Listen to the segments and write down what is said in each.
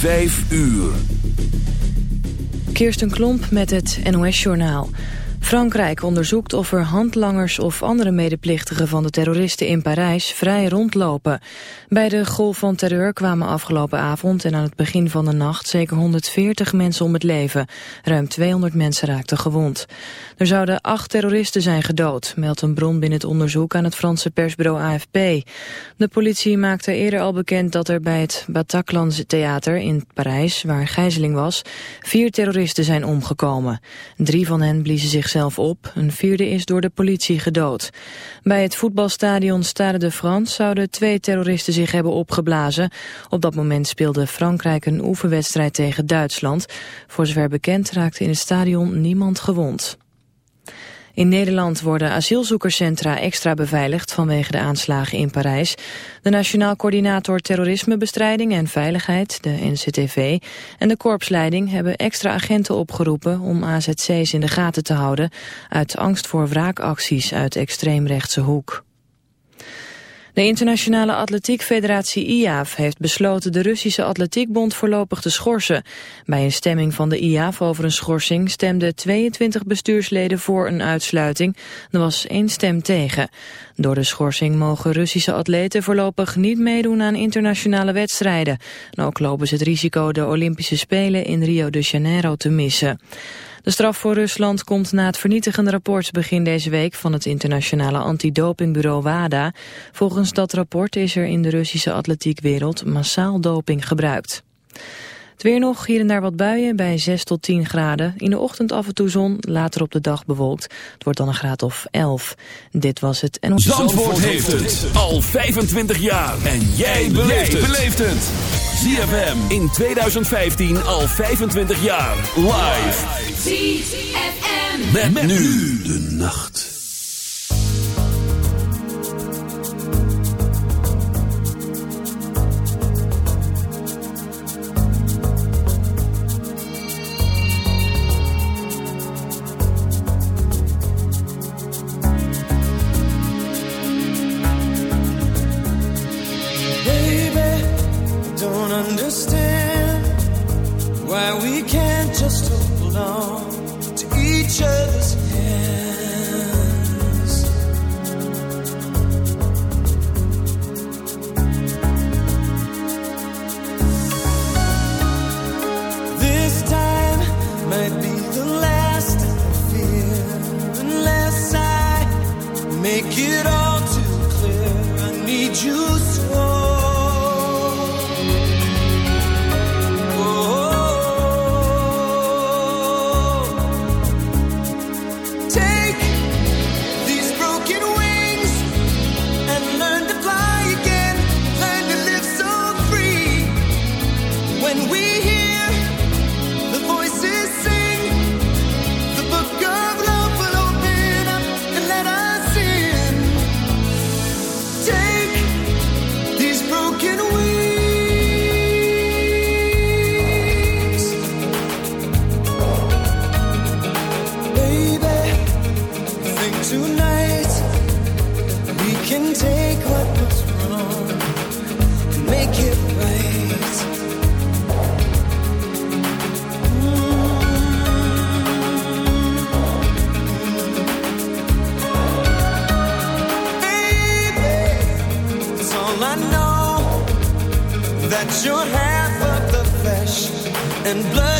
Vijf uur. Kirsten Klomp met het NOS-journaal. Frankrijk onderzoekt of er handlangers of andere medeplichtigen van de terroristen in Parijs vrij rondlopen. Bij de golf van terreur kwamen afgelopen avond en aan het begin van de nacht zeker 140 mensen om het leven. Ruim 200 mensen raakten gewond. Er zouden acht terroristen zijn gedood, meldt een bron binnen het onderzoek aan het Franse persbureau AFP. De politie maakte eerder al bekend dat er bij het Bataclan Theater in Parijs, waar gijzeling was, vier terroristen zijn omgekomen. Drie van hen bliezen zichzelf op, een vierde is door de politie gedood. Bij het voetbalstadion Stade de France zouden twee terroristen zich hebben opgeblazen. Op dat moment speelde Frankrijk een oefenwedstrijd tegen Duitsland. Voor zover bekend raakte in het stadion niemand gewond. In Nederland worden asielzoekerscentra extra beveiligd vanwege de aanslagen in Parijs. De Nationaal Coördinator Terrorismebestrijding en Veiligheid, de NCTV, en de korpsleiding hebben extra agenten opgeroepen om AZC's in de gaten te houden uit angst voor wraakacties uit extreemrechtse hoek. De internationale atletiekfederatie IAAF heeft besloten de Russische atletiekbond voorlopig te schorsen. Bij een stemming van de IAAF over een schorsing stemden 22 bestuursleden voor een uitsluiting. Er was één stem tegen. Door de schorsing mogen Russische atleten voorlopig niet meedoen aan internationale wedstrijden. En ook lopen ze het risico de Olympische Spelen in Rio de Janeiro te missen. De straf voor Rusland komt na het vernietigende rapport begin deze week van het internationale antidopingbureau WADA. Volgens dat rapport is er in de Russische atletiekwereld massaal doping gebruikt. Het weer nog, hier en daar wat buien bij 6 tot 10 graden. In de ochtend af en toe zon, later op de dag bewolkt. Het wordt dan een graad of 11. Dit was het. En... Zandvoort, heeft het al 25 jaar. En jij beleeft het. ZFM in 2015 al 25 jaar. Live. ZFM. Met, met nu de nacht. And blood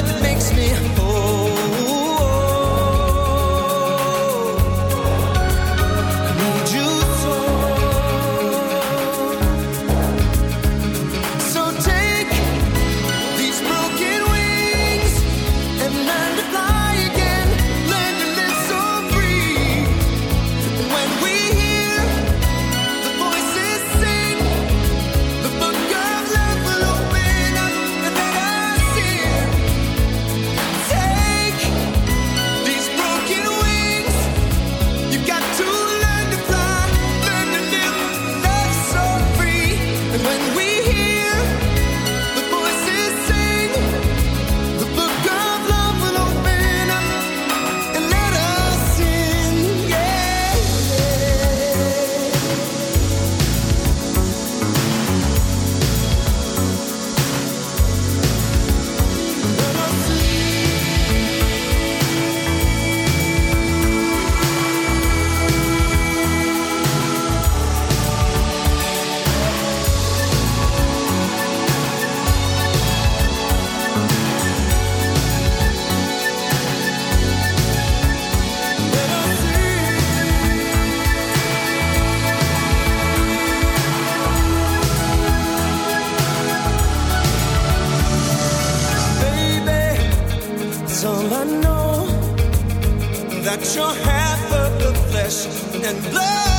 and blood.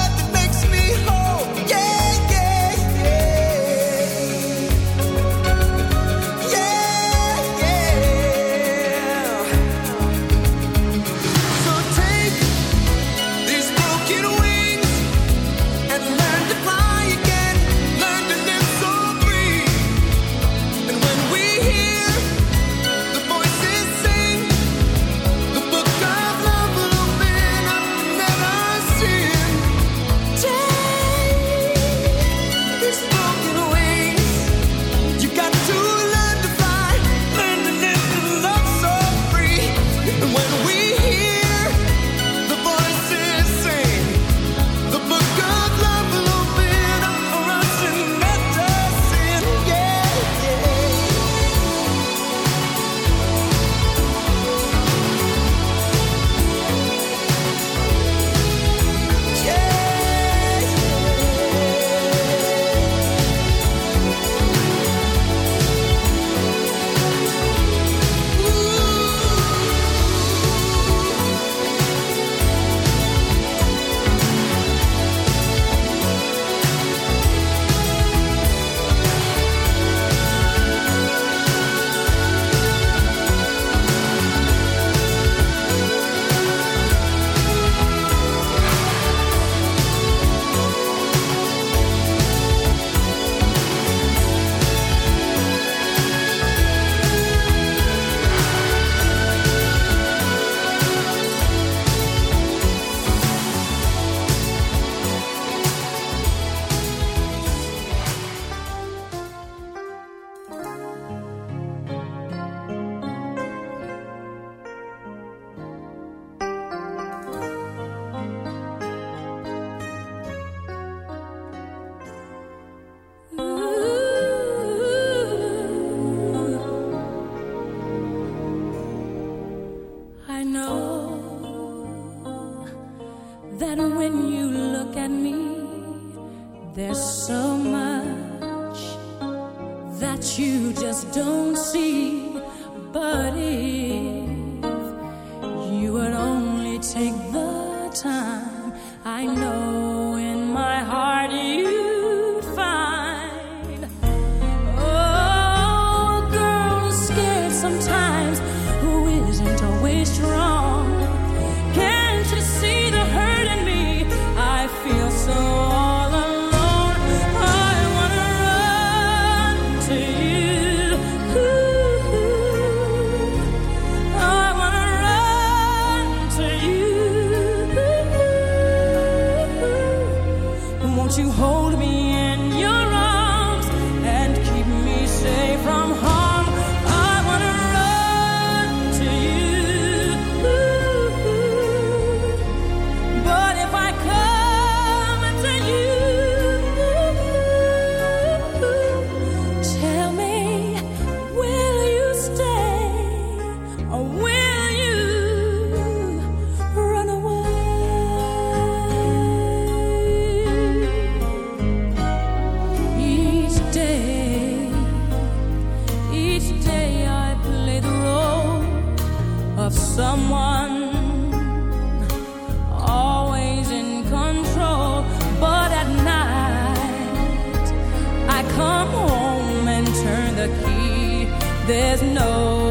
There's nobody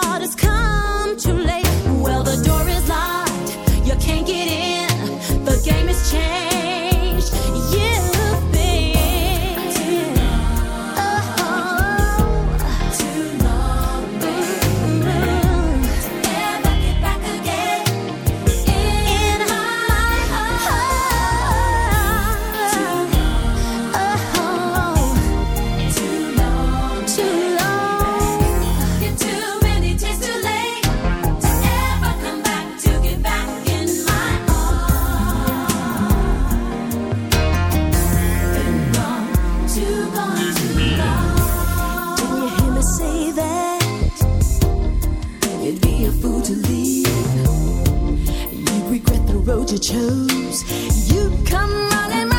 be a fool to leave. You regret the road you chose. You come running.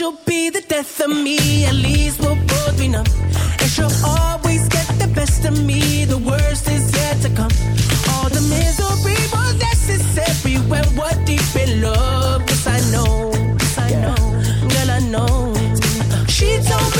she'll be the death of me. At least we'll both be numb. And she'll always get the best of me. The worst is yet to come. All the misery was necessary when we're deep in love. Cause I know, cause I know, girl, I know. She told me.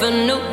For new.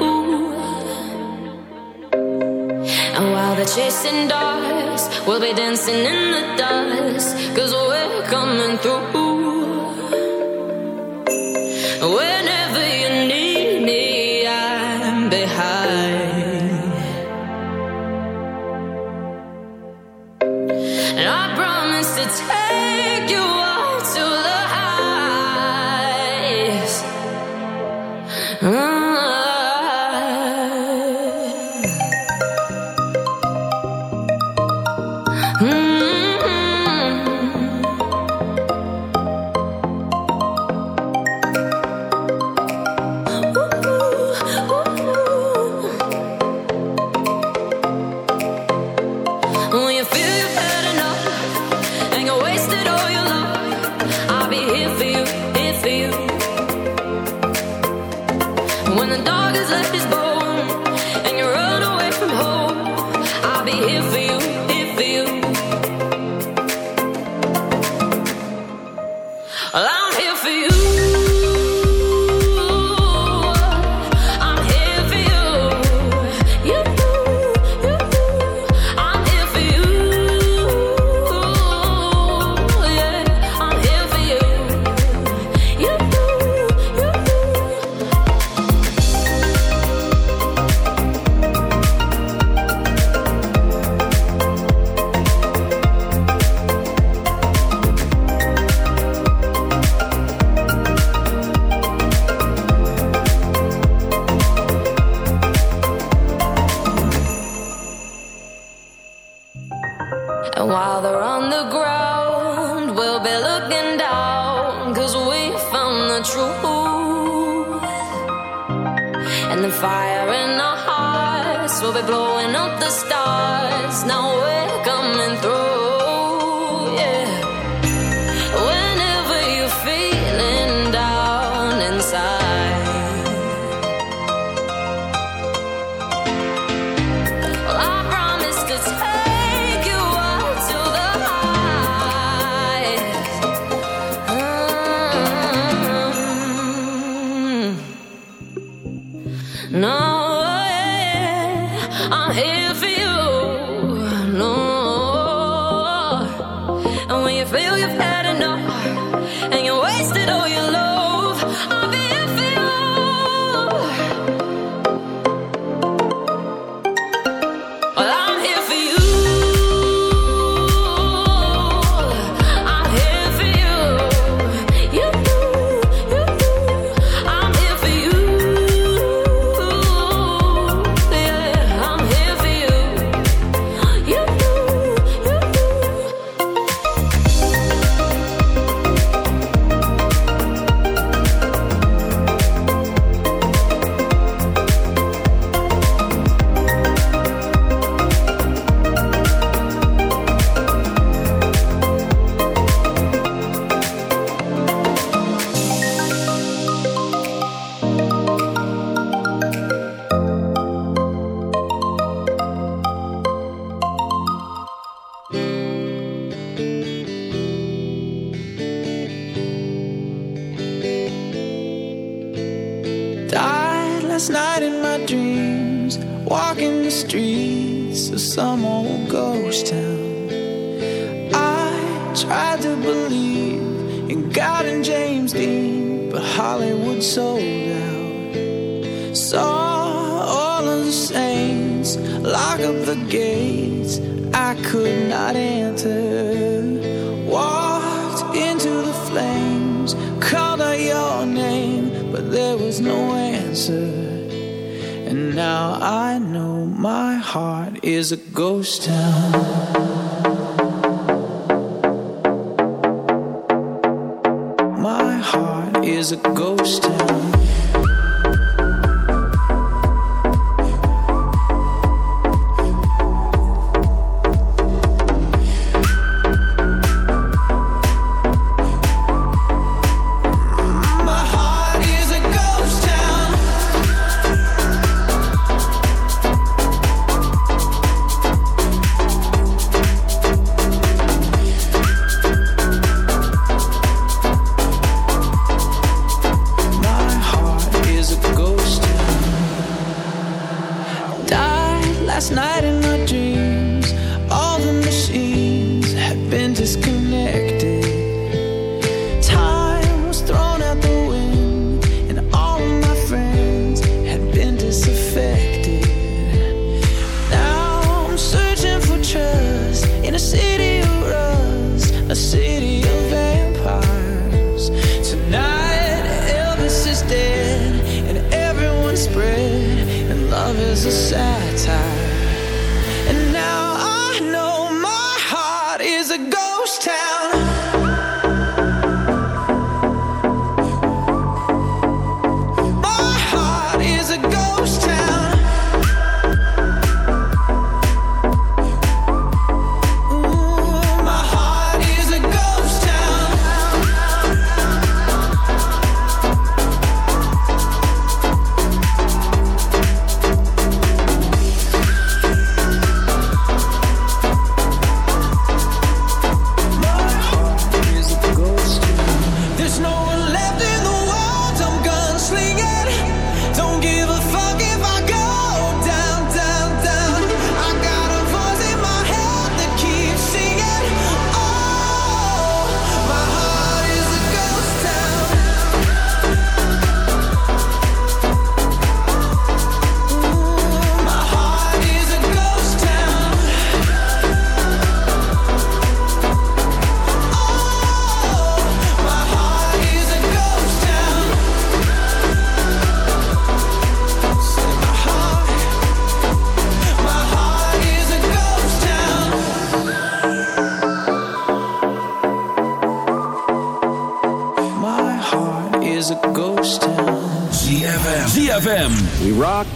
A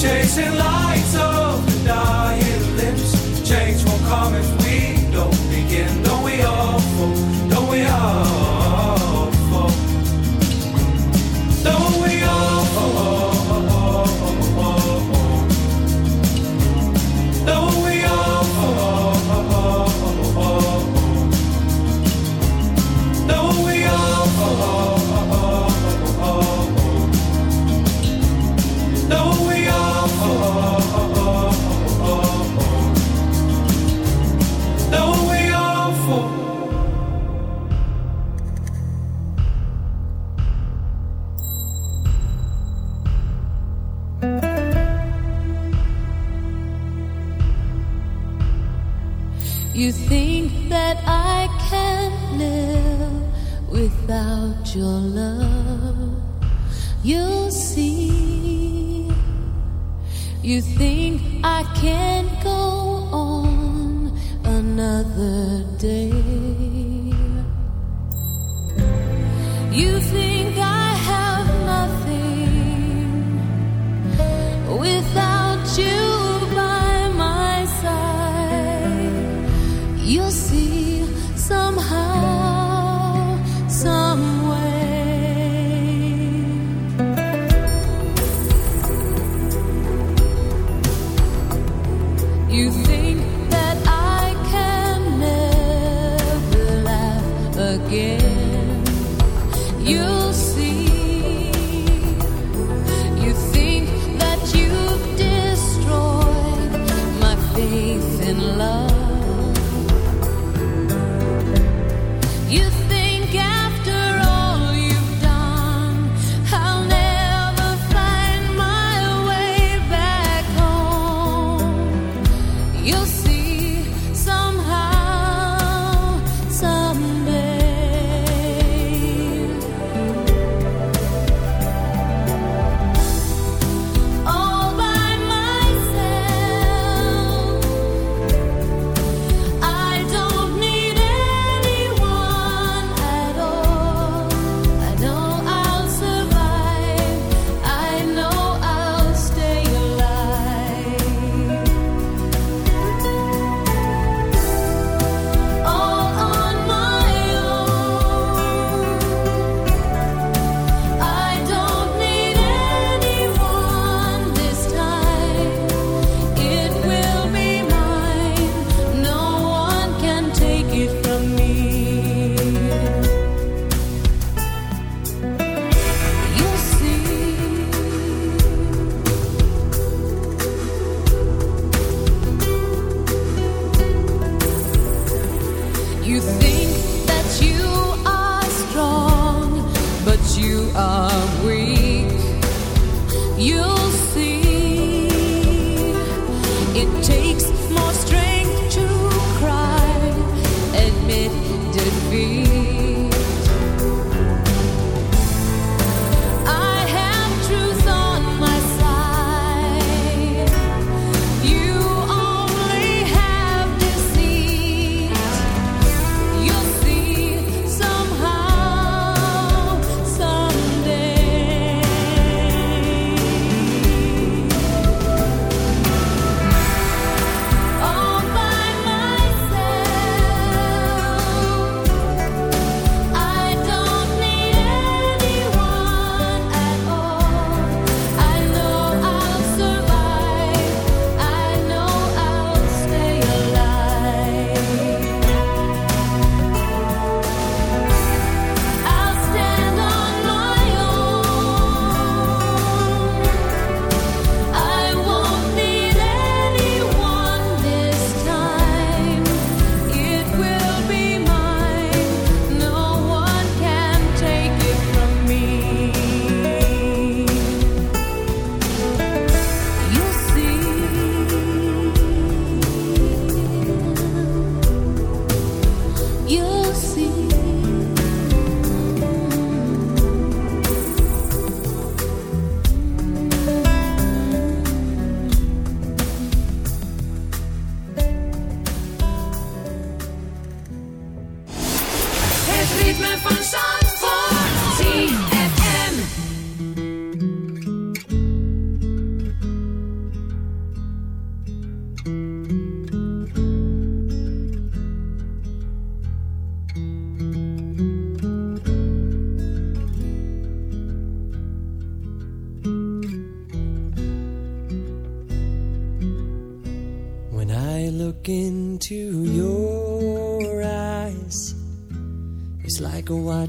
chasing life. your love. you see. You think I can go on another day.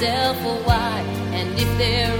yourself a why. And if there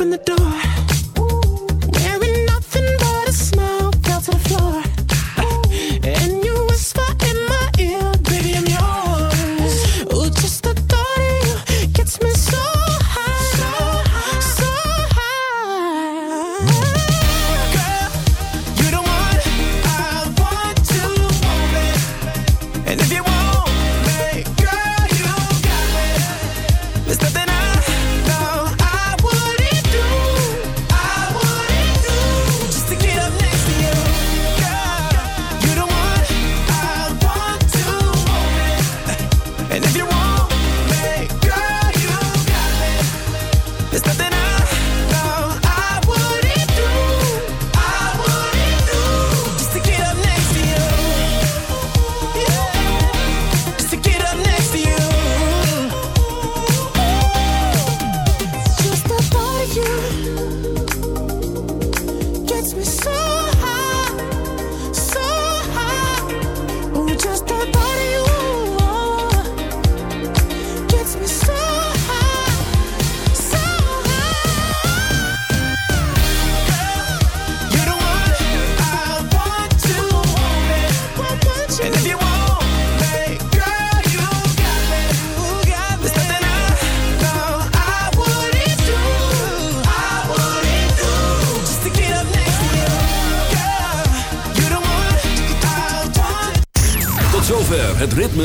open the door.